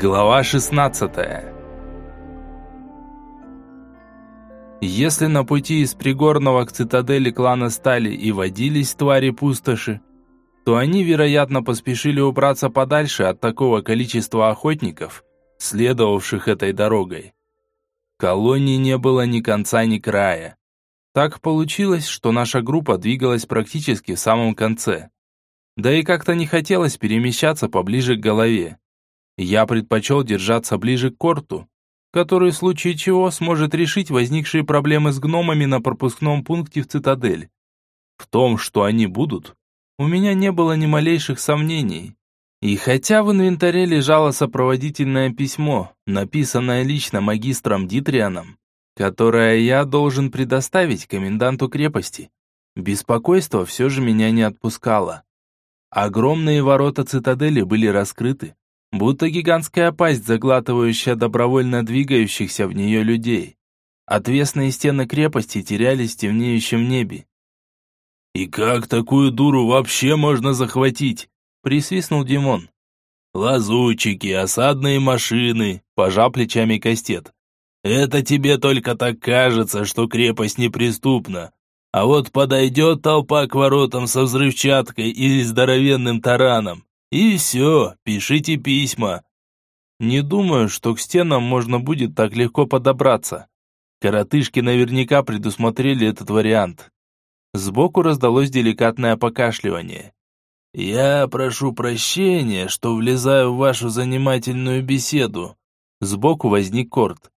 Глава 16 Если на пути из Пригорного к цитадели клана Стали и водились твари-пустоши, то они, вероятно, поспешили убраться подальше от такого количества охотников, следовавших этой дорогой. Колонии не было ни конца, ни края. Так получилось, что наша группа двигалась практически в самом конце. Да и как-то не хотелось перемещаться поближе к голове. Я предпочел держаться ближе к корту, который в случае чего сможет решить возникшие проблемы с гномами на пропускном пункте в цитадель. В том, что они будут, у меня не было ни малейших сомнений. И хотя в инвентаре лежало сопроводительное письмо, написанное лично магистром Дитрианом, которое я должен предоставить коменданту крепости, беспокойство все же меня не отпускало. Огромные ворота цитадели были раскрыты, будто гигантская пасть, заглатывающая добровольно двигающихся в нее людей. Отвесные стены крепости терялись в темнеющем небе. «И как такую дуру вообще можно захватить?» – присвистнул Димон. «Лазутчики, осадные машины», – пожал плечами Кастет. «Это тебе только так кажется, что крепость неприступна. А вот подойдет толпа к воротам со взрывчаткой или здоровенным тараном, и все, пишите письма. Не думаю, что к стенам можно будет так легко подобраться. Коротышки наверняка предусмотрели этот вариант. Сбоку раздалось деликатное покашливание. «Я прошу прощения, что влезаю в вашу занимательную беседу». Сбоку возник Корт.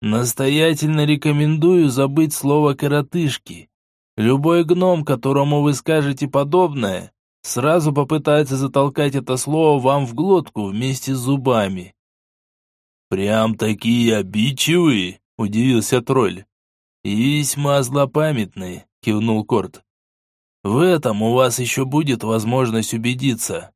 «Настоятельно рекомендую забыть слово «коротышки». Любой гном, которому вы скажете подобное, сразу попытается затолкать это слово вам в глотку вместе с зубами. «Прям такие обидчивые?» – удивился тролль. «И весьма злопамятные», – кивнул Корт. «В этом у вас еще будет возможность убедиться».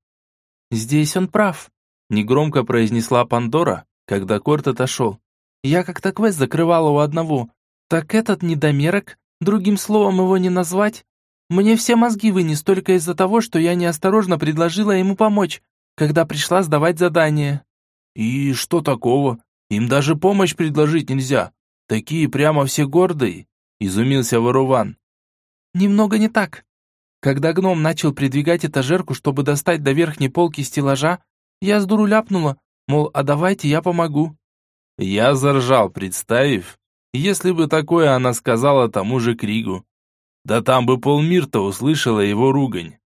«Здесь он прав», – негромко произнесла Пандора, когда Корт отошел. «Я как-то квест закрывала у одного. Так этот недомерок, другим словом его не назвать, мне все мозги вынес только из-за того, что я неосторожно предложила ему помочь, когда пришла сдавать задание». «И что такого? Им даже помощь предложить нельзя. Такие прямо все гордые», — изумился Варуван. «Немного не так. Когда гном начал придвигать этажерку, чтобы достать до верхней полки стеллажа, я с дуру ляпнула, мол, а давайте я помогу». Я заржал, представив, если бы такое она сказала тому же Кригу. Да там бы полмир-то услышала его ругань.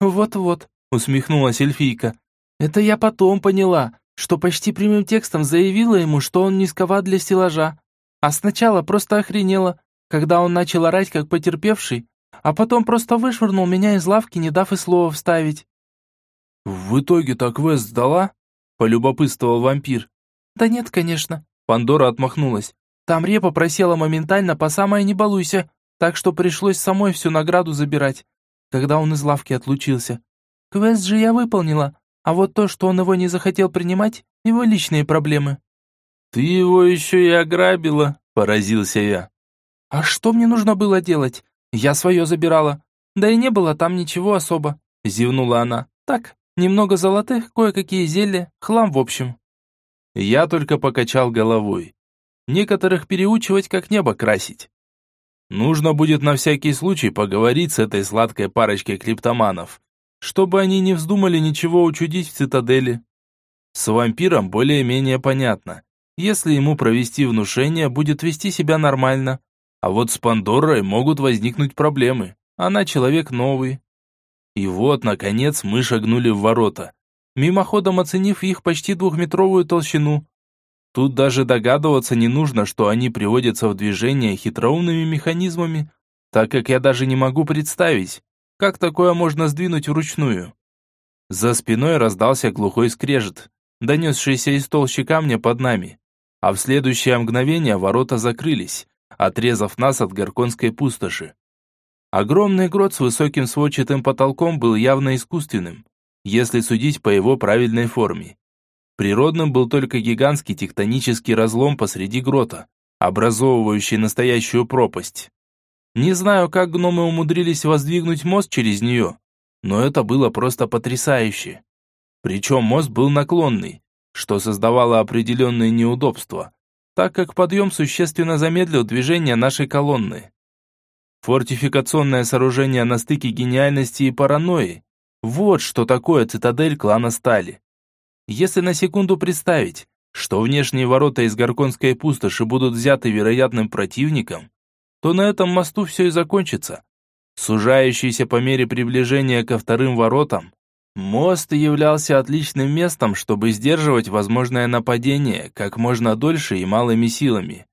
«Вот-вот», — усмехнулась эльфийка. «Это я потом поняла, что почти прямым текстом заявила ему, что он низковат для стеллажа. А сначала просто охренела, когда он начал орать, как потерпевший, а потом просто вышвырнул меня из лавки, не дав и слова вставить». «В итоге так квест сдала?» — полюбопытствовал вампир. «Да нет, конечно», — Пандора отмахнулась. «Там репа просела моментально по самое не балуйся, так что пришлось самой всю награду забирать, когда он из лавки отлучился. Квест же я выполнила, а вот то, что он его не захотел принимать, его личные проблемы». «Ты его еще и ограбила», — поразился я. «А что мне нужно было делать? Я свое забирала. Да и не было там ничего особо», — зевнула она. «Так, немного золотых, кое-какие зелья, хлам в общем». Я только покачал головой. Некоторых переучивать как небо красить. Нужно будет на всякий случай поговорить с этой сладкой парочкой клиптоманов, чтобы они не вздумали ничего учудить в цитадели. С вампиром более-менее понятно. Если ему провести внушение, будет вести себя нормально. А вот с Пандорой могут возникнуть проблемы. Она человек новый. И вот, наконец, мы шагнули в ворота, мимоходом оценив их почти двухметровую толщину. Тут даже догадываться не нужно, что они приводятся в движение хитроумными механизмами, так как я даже не могу представить, как такое можно сдвинуть вручную. За спиной раздался глухой скрежет, донесшийся из толщи камня под нами, а в следующее мгновение ворота закрылись, отрезав нас от горконской пустоши. Огромный грот с высоким сводчатым потолком был явно искусственным, если судить по его правильной форме. Природным был только гигантский тектонический разлом посреди грота, образовывающий настоящую пропасть. Не знаю, как гномы умудрились воздвигнуть мост через нее, но это было просто потрясающе. Причем мост был наклонный, что создавало определенные неудобства, так как подъем существенно замедлил движение нашей колонны. Фортификационное сооружение на стыке гениальности и паранойи. Вот что такое цитадель клана Стали. Если на секунду представить, что внешние ворота из Горконской пустоши будут взяты вероятным противником, то на этом мосту все и закончится. Сужающийся по мере приближения ко вторым воротам, мост являлся отличным местом, чтобы сдерживать возможное нападение как можно дольше и малыми силами.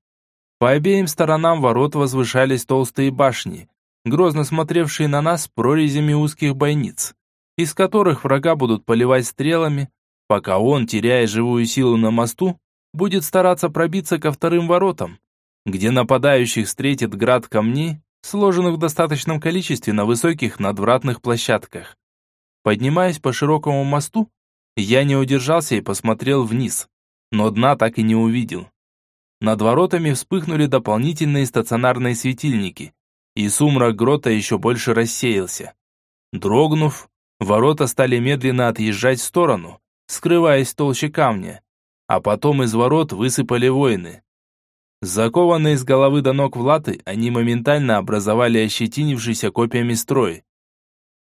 По обеим сторонам ворот возвышались толстые башни, грозно смотревшие на нас прорезями узких бойниц, из которых врага будут поливать стрелами, пока он, теряя живую силу на мосту, будет стараться пробиться ко вторым воротам, где нападающих встретит град камней, сложенных в достаточном количестве на высоких надвратных площадках. Поднимаясь по широкому мосту, я не удержался и посмотрел вниз, но дна так и не увидел. Над воротами вспыхнули дополнительные стационарные светильники, и сумрак грота еще больше рассеялся. Дрогнув, ворота стали медленно отъезжать в сторону, скрываясь в толще камня, а потом из ворот высыпали воины. Закованные с головы до ног в латы, они моментально образовали ощетинившийся копьями строй.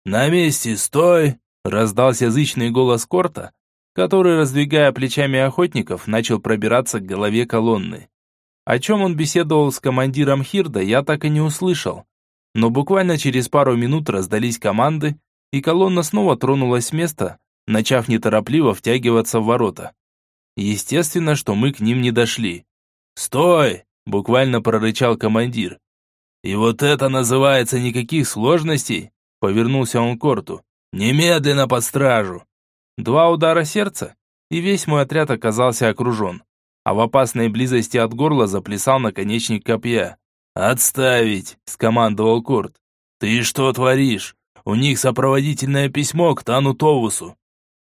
«На месте, стой!» – раздался язычный голос Корта, который, раздвигая плечами охотников, начал пробираться к голове колонны. О чем он беседовал с командиром Хирда, я так и не услышал. Но буквально через пару минут раздались команды, и колонна снова тронулась с места, начав неторопливо втягиваться в ворота. Естественно, что мы к ним не дошли. «Стой!» – буквально прорычал командир. «И вот это называется никаких сложностей?» – повернулся он к Корту. «Немедленно под стражу!» Два удара сердца, и весь мой отряд оказался окружен. А в опасной близости от горла заплясал наконечник копья. «Отставить!» – скомандовал Корт. «Ты что творишь? У них сопроводительное письмо к Тану Товусу».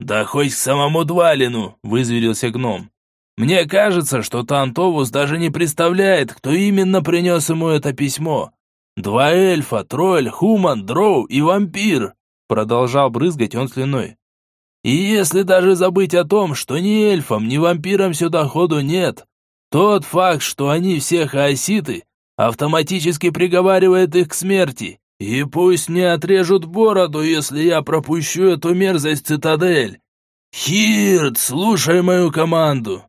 «Да хоть к самому Двалину!» – вызверился гном. «Мне кажется, что Тан Товус даже не представляет, кто именно принес ему это письмо. Два эльфа, тролль, хуман, дроу и вампир!» Продолжал брызгать он слюной. И если даже забыть о том, что ни эльфам, ни вампирам сюда ходу нет, тот факт, что они все хаоситы, автоматически приговаривает их к смерти. И пусть мне отрежут бороду, если я пропущу эту мерзость цитадель. Хирт, слушай мою команду.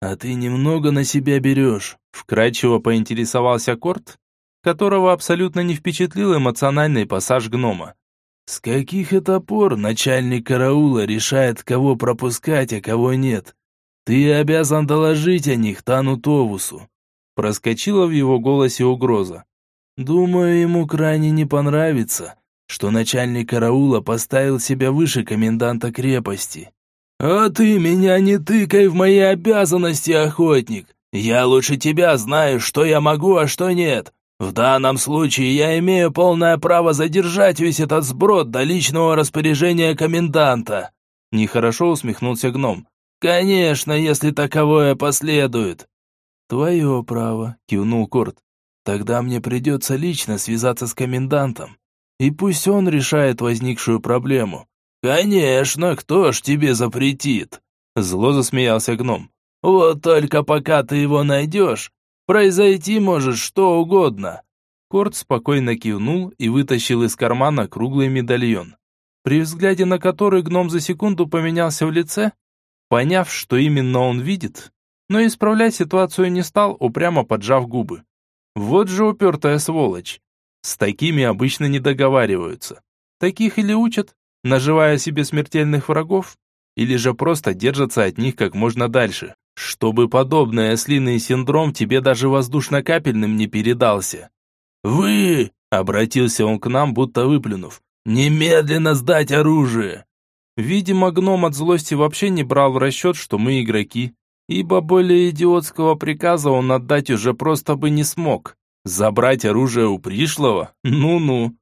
А ты немного на себя берешь, вкрадчиво поинтересовался Корт, которого абсолютно не впечатлил эмоциональный пассаж гнома. С каких это пор начальник караула решает, кого пропускать, а кого нет? Ты обязан доложить о них Тану Товусу. Проскочила в его голосе угроза. Думаю, ему крайне не понравится, что начальник караула поставил себя выше коменданта крепости. А ты меня не тыкай в мои обязанности, охотник. Я лучше тебя знаю, что я могу, а что нет. В данном случае я имею полное право задержать весь этот сброд до личного распоряжения коменданта. Нехорошо усмехнулся гном. Конечно, если таковое последует. Твое право, кивнул Корт. Тогда мне придется лично связаться с комендантом. И пусть он решает возникшую проблему. Конечно, кто ж тебе запретит? Зло засмеялся гном. Вот только пока ты его найдешь, Произойти может что угодно. Корт спокойно кивнул и вытащил из кармана круглый медальон, при взгляде на который гном за секунду поменялся в лице, поняв, что именно он видит, но исправлять ситуацию не стал, упрямо поджав губы. Вот же упертая сволочь. С такими обычно не договариваются. Таких или учат, наживая себе смертельных врагов, или же просто держатся от них как можно дальше чтобы подобный ослиный синдром тебе даже воздушно-капельным не передался. «Вы!» — обратился он к нам, будто выплюнув. «Немедленно сдать оружие!» Видимо, гном от злости вообще не брал в расчет, что мы игроки, ибо более идиотского приказа он отдать уже просто бы не смог. Забрать оружие у пришлого? Ну-ну.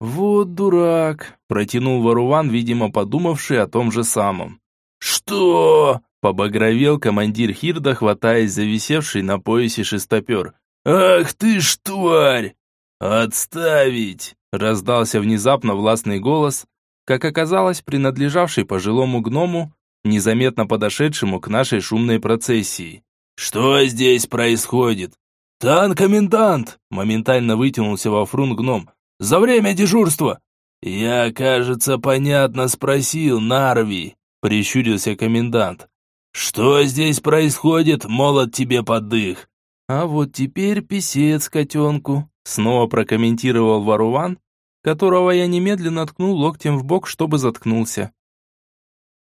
«Вот дурак», — протянул Варуван, видимо, подумавший о том же самом. «Что?» Побагровел командир Хирда, хватаясь за висевший на поясе шестопер. «Ах ты ж тварь!» «Отставить!» Раздался внезапно властный голос, как оказалось, принадлежавший пожилому гному, незаметно подошедшему к нашей шумной процессии. «Что здесь происходит?» «Тан-комендант!» – моментально вытянулся во фрун гном. «За время дежурства!» «Я, кажется, понятно спросил, Нарви», – прищурился комендант. «Что здесь происходит, молот тебе под дых?» «А вот теперь писец котенку», – снова прокомментировал Варуван, которого я немедленно ткнул локтем в бок, чтобы заткнулся.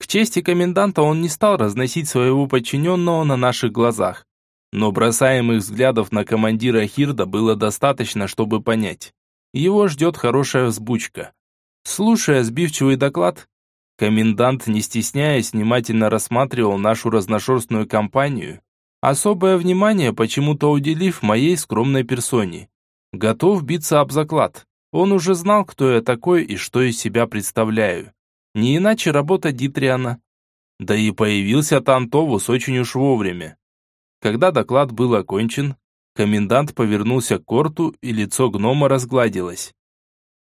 К чести коменданта он не стал разносить своего подчиненного на наших глазах, но бросаемых взглядов на командира Хирда было достаточно, чтобы понять. Его ждет хорошая взбучка. Слушая сбивчивый доклад, комендант, не стесняясь, внимательно рассматривал нашу разношерстную компанию, особое внимание почему-то уделив моей скромной персоне. Готов биться об заклад. Он уже знал, кто я такой и что из себя представляю. Не иначе работа Дитриана. Да и появился Тантовус очень уж вовремя. Когда доклад был окончен, комендант повернулся к Корту, и лицо гнома разгладилось.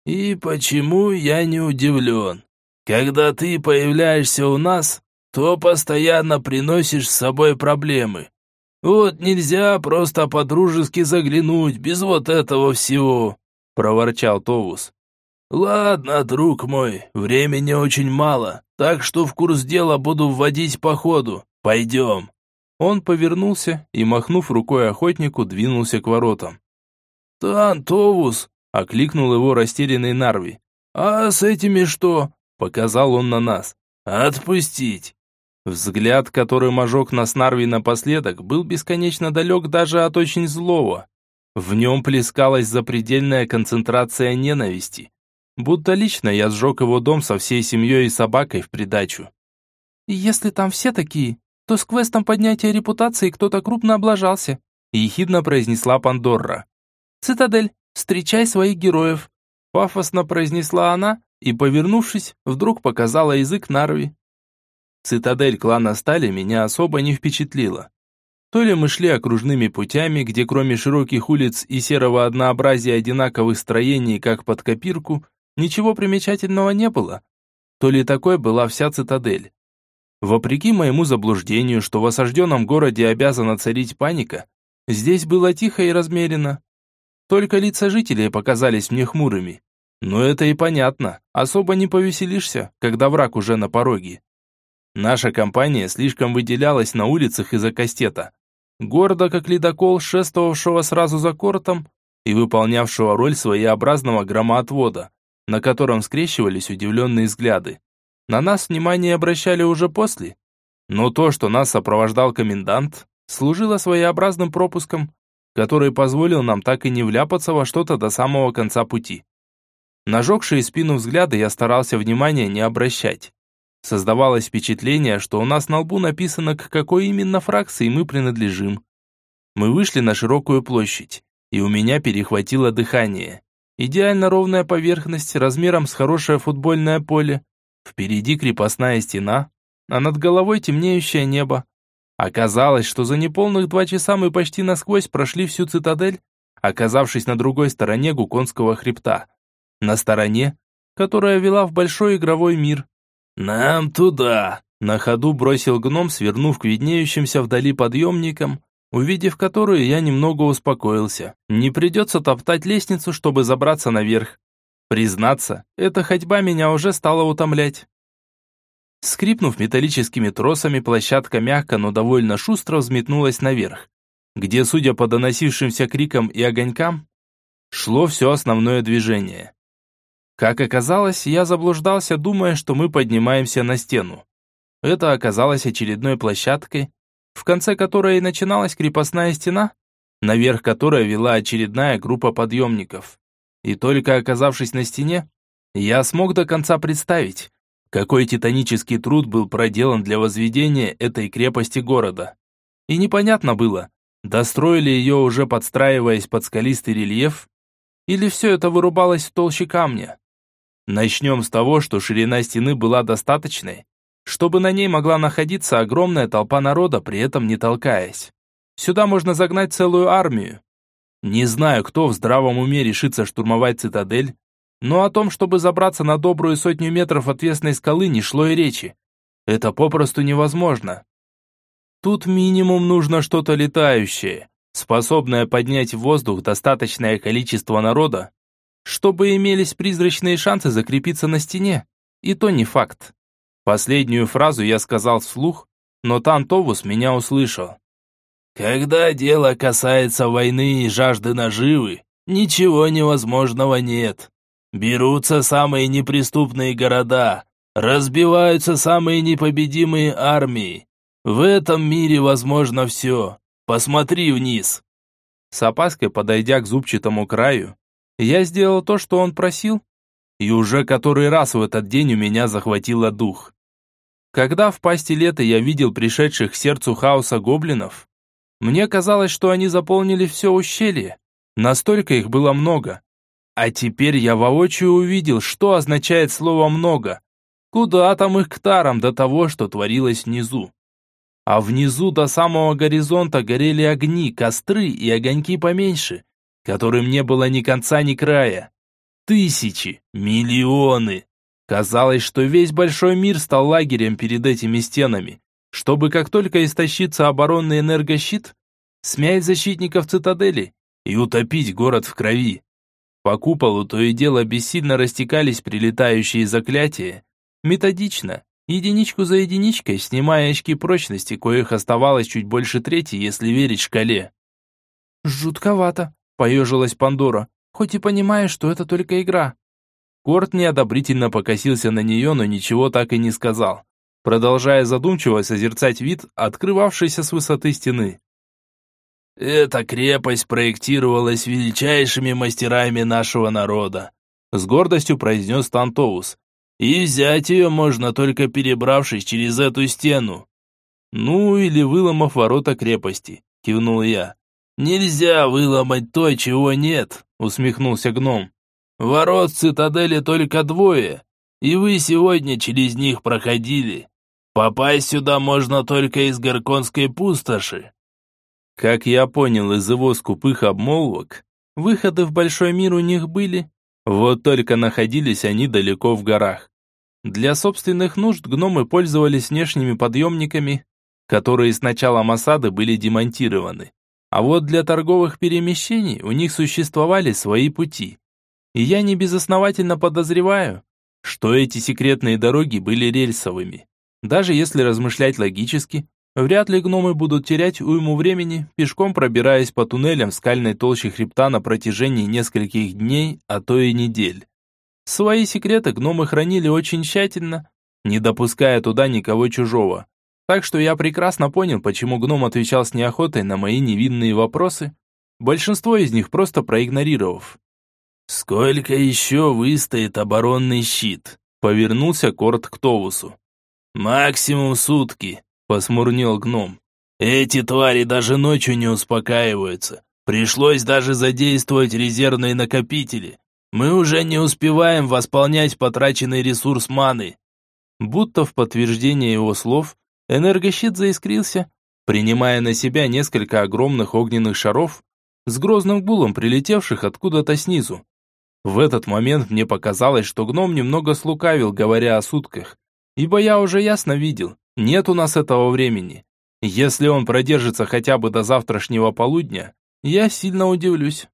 «И почему я не удивлен? Когда ты появляешься у нас, то постоянно приносишь с собой проблемы. Вот нельзя просто по-дружески заглянуть без вот этого всего», — проворчал Товус. «Ладно, друг мой, времени очень мало, так что в курс дела буду вводить по ходу. Пойдем». Он повернулся и, махнув рукой охотнику, двинулся к воротам. «Тан, Товус!» — окликнул его растерянный Нарви. «А с этими что?» — показал он на нас. «Отпустить!» Взгляд, который ожег нас Нарви напоследок, был бесконечно далек даже от очень злого. В нем плескалась запредельная концентрация ненависти. Будто лично я сжег его дом со всей семьей и собакой в придачу. «Если там все такие, то с квестом поднятия репутации кто-то крупно облажался», ехидно произнесла Пандорра. «Цитадель, встречай своих героев», пафосно произнесла она и, повернувшись, вдруг показала язык Нарви. Цитадель клана Стали меня особо не впечатлила. То ли мы шли окружными путями, где кроме широких улиц и серого однообразия одинаковых строений, как под копирку, ничего примечательного не было, то ли такой была вся цитадель. Вопреки моему заблуждению, что в осажденном городе обязана царить паника, здесь было тихо и размеренно. Только лица жителей показались мне хмурыми. Но это и понятно, особо не повеселишься, когда враг уже на пороге. Наша компания слишком выделялась на улицах из-за кастета. Гордо, как ледокол, шествовавшего сразу за кортом и выполнявшего роль своеобразного громоотвода, на котором скрещивались удивленные взгляды. На нас внимание обращали уже после. Но то, что нас сопровождал комендант, служило своеобразным пропуском, который позволил нам так и не вляпаться во что-то до самого конца пути. Нажегшие спину взгляды я старался внимания не обращать. Создавалось впечатление, что у нас на лбу написано, к какой именно фракции мы принадлежим. Мы вышли на широкую площадь, и у меня перехватило дыхание. Идеально ровная поверхность, размером с хорошее футбольное поле. Впереди крепостная стена, а над головой темнеющее небо. Оказалось, что за неполных два часа мы почти насквозь прошли всю цитадель, оказавшись на другой стороне Гуконского хребта. На стороне, которая вела в большой игровой мир. «Нам туда!» На ходу бросил гном, свернув к виднеющимся вдали подъемникам, увидев которую я немного успокоился. Не придется топтать лестницу, чтобы забраться наверх. Признаться, эта ходьба меня уже стала утомлять. Скрипнув металлическими тросами, площадка мягко, но довольно шустро взметнулась наверх, где, судя по доносившимся крикам и огонькам, шло все основное движение. Как оказалось, я заблуждался, думая, что мы поднимаемся на стену. Это оказалось очередной площадкой, в конце которой начиналась крепостная стена, наверх которой вела очередная группа подъемников. И только оказавшись на стене, я смог до конца представить, какой титанический труд был проделан для возведения этой крепости города. И непонятно было, достроили ее уже подстраиваясь под скалистый рельеф, или все это вырубалось в толще камня. Начнем с того, что ширина стены была достаточной, чтобы на ней могла находиться огромная толпа народа, при этом не толкаясь. Сюда можно загнать целую армию. Не знаю, кто в здравом уме решится штурмовать цитадель, но о том, чтобы забраться на добрую сотню метров отвесной скалы, не шло и речи. Это попросту невозможно. Тут минимум нужно что-то летающее, способное поднять в воздух достаточное количество народа, чтобы имелись призрачные шансы закрепиться на стене. И то не факт. Последнюю фразу я сказал вслух, но Тантовус меня услышал. «Когда дело касается войны и жажды наживы, ничего невозможного нет. Берутся самые неприступные города, разбиваются самые непобедимые армии. В этом мире возможно все. Посмотри вниз». С опаской подойдя к зубчатому краю, я сделал то, что он просил, и уже который раз в этот день у меня захватило дух. Когда в пасти лета я видел пришедших к сердцу хаоса гоблинов, мне казалось, что они заполнили все ущелье. Настолько их было много. А теперь я воочию увидел, что означает слово «много». Куда там их к тарам до того, что творилось внизу. А внизу до самого горизонта горели огни, костры и огоньки поменьше, которым не было ни конца, ни края. Тысячи, миллионы. Казалось, что весь большой мир стал лагерем перед этими стенами, чтобы как только истощится оборонный энергощит, смять защитников цитадели и утопить город в крови. По куполу то и дело бессильно растекались прилетающие заклятия, методично, единичку за единичкой, снимая очки прочности, коих оставалось чуть больше трети, если верить шкале. «Жутковато», — поежилась Пандора, «хоть и понимаю, что это только игра». Корт неодобрительно покосился на нее, но ничего так и не сказал, продолжая задумчиво созерцать вид, открывавшийся с высоты стены. «Эта крепость проектировалась величайшими мастерами нашего народа», с гордостью произнес Тантоус. И взять ее можно только перебравшись через эту стену. Ну, или выломав ворота крепости, кивнул я. Нельзя выломать то, чего нет, усмехнулся гном. Ворот цитадели только двое, и вы сегодня через них проходили. Попасть сюда можно только из Горконской пустоши. Как я понял из его скупых обмолвок, выходы в большой мир у них были, вот только находились они далеко в горах. Для собственных нужд гномы пользовались внешними подъемниками, которые с началом осады были демонтированы. А вот для торговых перемещений у них существовали свои пути. И я не безосновательно подозреваю, что эти секретные дороги были рельсовыми. Даже если размышлять логически, Вряд ли гномы будут терять уйму времени, пешком пробираясь по туннелям в скальной толще хребта на протяжении нескольких дней, а то и недель. Свои секреты гномы хранили очень тщательно, не допуская туда никого чужого. Так что я прекрасно понял, почему гном отвечал с неохотой на мои невинные вопросы, большинство из них просто проигнорировав. «Сколько еще выстоит оборонный щит?» Повернулся Корт к Товусу. «Максимум сутки. Посмурнел гном. Эти твари даже ночью не успокаиваются. Пришлось даже задействовать резервные накопители. Мы уже не успеваем восполнять потраченный ресурс маны. Будто в подтверждение его слов, энергощит заискрился, принимая на себя несколько огромных огненных шаров, с грозным гулом прилетевших откуда-то снизу. В этот момент мне показалось, что гном немного слукавил, говоря о сутках, ибо я уже ясно видел, нет у нас этого времени. Если он продержится хотя бы до завтрашнего полудня, я сильно удивлюсь.